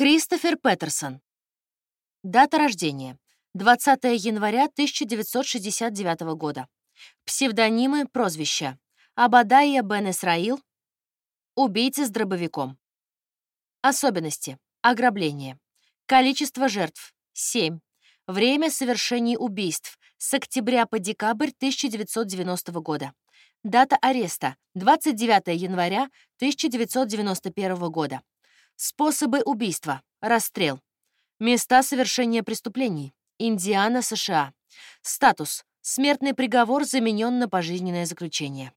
Кристофер Петерсон. Дата рождения. 20 января 1969 года. Псевдонимы, прозвища. Абадайя Бен Исраил. Убийца с дробовиком. Особенности. Ограбление. Количество жертв. 7. Время совершения убийств. С октября по декабрь 1990 года. Дата ареста. 29 января 1991 года. Способы убийства. Расстрел. Места совершения преступлений. Индиана, США. Статус. Смертный приговор заменен на пожизненное заключение.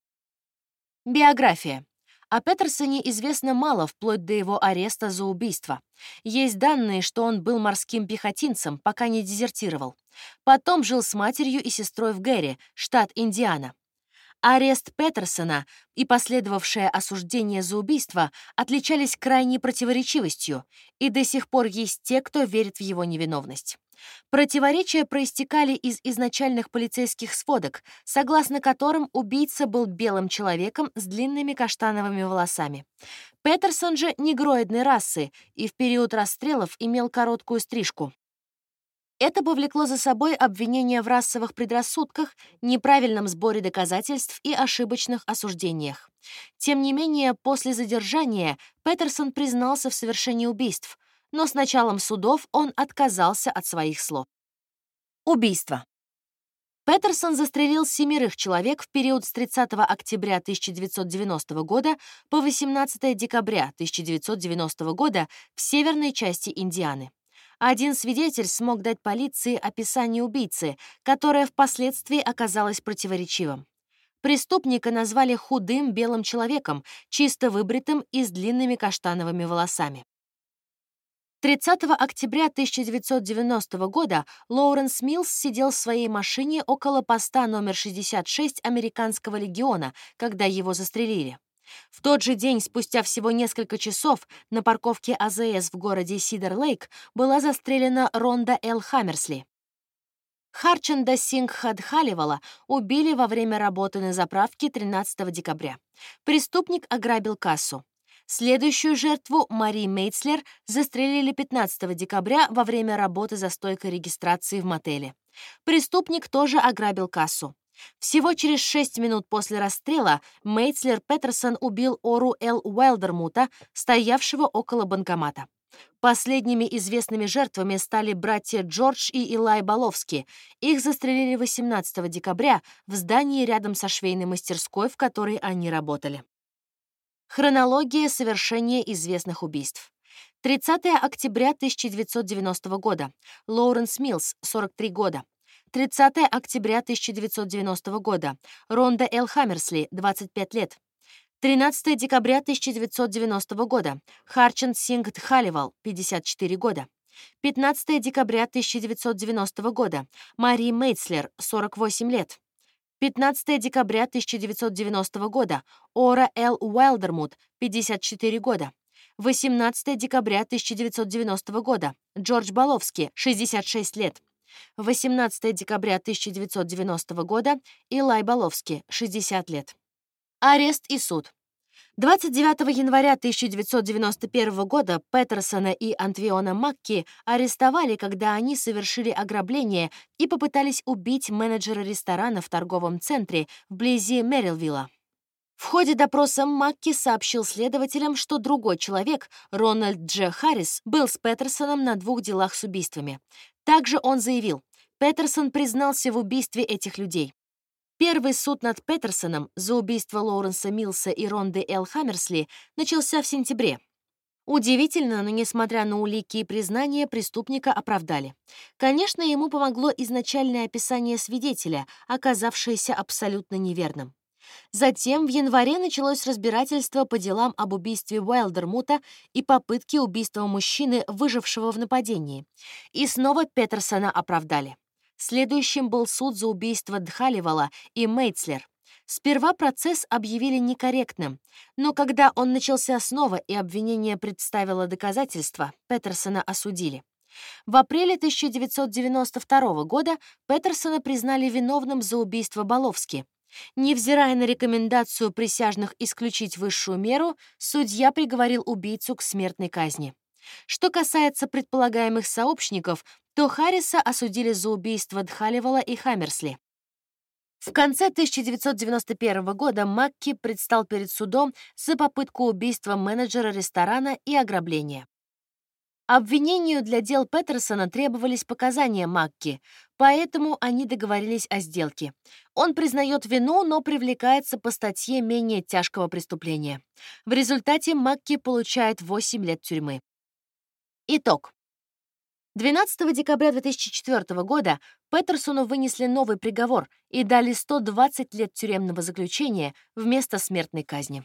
Биография. О Петерсоне известно мало вплоть до его ареста за убийство. Есть данные, что он был морским пехотинцем, пока не дезертировал. Потом жил с матерью и сестрой в Гэри, штат Индиана. Арест Петерсона и последовавшее осуждение за убийство отличались крайней противоречивостью, и до сих пор есть те, кто верит в его невиновность. Противоречия проистекали из изначальных полицейских сводок, согласно которым убийца был белым человеком с длинными каштановыми волосами. Петерсон же негроидной расы и в период расстрелов имел короткую стрижку. Это повлекло за собой обвинения в расовых предрассудках, неправильном сборе доказательств и ошибочных осуждениях. Тем не менее, после задержания Петерсон признался в совершении убийств, но с началом судов он отказался от своих слов. Убийство. Петерсон застрелил семерых человек в период с 30 октября 1990 года по 18 декабря 1990 года в северной части Индианы. Один свидетель смог дать полиции описание убийцы, которое впоследствии оказалось противоречивым. Преступника назвали худым белым человеком, чисто выбритым и с длинными каштановыми волосами. 30 октября 1990 года Лоуренс Милс сидел в своей машине около поста номер 66 Американского легиона, когда его застрелили. В тот же день, спустя всего несколько часов, на парковке АЗС в городе Сидер-Лейк была застрелена Ронда Эл Хаммерсли. Харчанда Сингхад Халивала убили во время работы на заправке 13 декабря. Преступник ограбил кассу. Следующую жертву, Мари Мейтслер, застрелили 15 декабря во время работы за стойкой регистрации в мотеле. Преступник тоже ограбил кассу. Всего через шесть минут после расстрела Мейтслер Петерсон убил Ору Эл Уайлдермута, стоявшего около банкомата. Последними известными жертвами стали братья Джордж и Илай Баловски. Их застрелили 18 декабря в здании рядом со швейной мастерской, в которой они работали. Хронология совершения известных убийств. 30 октября 1990 года. Лоуренс Милс, 43 года. 30 октября 1990 года. Ронда Эл Хаммерсли, 25 лет. 13 декабря 1990 года. Харчен Сингт Халивал, 54 года. 15 декабря 1990 года. Мари Мейтслер, 48 лет. 15 декабря 1990 года. Ора Эл Уайлдермут, 54 года. 18 декабря 1990 года. Джордж Баловский, 66 лет. 18 декабря 1990 года Илай Баловский, 60 лет. Арест и суд. 29 января 1991 года Петерсона и Антвиона Макки арестовали, когда они совершили ограбление и попытались убить менеджера ресторана в торговом центре вблизи Мэрилвилла. В ходе допроса Макки сообщил следователям, что другой человек, Рональд Дж. Харрис, был с Петерсоном на двух делах с убийствами. Также он заявил, Петерсон признался в убийстве этих людей. Первый суд над Петерсоном за убийство Лоуренса Милса и Ронды Эл Хаммерсли начался в сентябре. Удивительно, но несмотря на улики и признания, преступника оправдали. Конечно, ему помогло изначальное описание свидетеля, оказавшееся абсолютно неверным. Затем в январе началось разбирательство по делам об убийстве Уайлдермута и попытке убийства мужчины, выжившего в нападении. И снова Петерсона оправдали. Следующим был суд за убийство Дхаливала и Мейтслер. Сперва процесс объявили некорректным, но когда он начался снова и обвинение представило доказательства, Петерсона осудили. В апреле 1992 года Петерсона признали виновным за убийство Баловски. Невзирая на рекомендацию присяжных исключить высшую меру, судья приговорил убийцу к смертной казни. Что касается предполагаемых сообщников, то Харриса осудили за убийство Дхаливала и Хаммерсли. В конце 1991 года Макки предстал перед судом за попытку убийства менеджера ресторана и ограбления. Обвинению для дел Петерсона требовались показания Макки, поэтому они договорились о сделке. Он признает вину, но привлекается по статье менее тяжкого преступления. В результате Макки получает 8 лет тюрьмы. Итог. 12 декабря 2004 года Петерсону вынесли новый приговор и дали 120 лет тюремного заключения вместо смертной казни.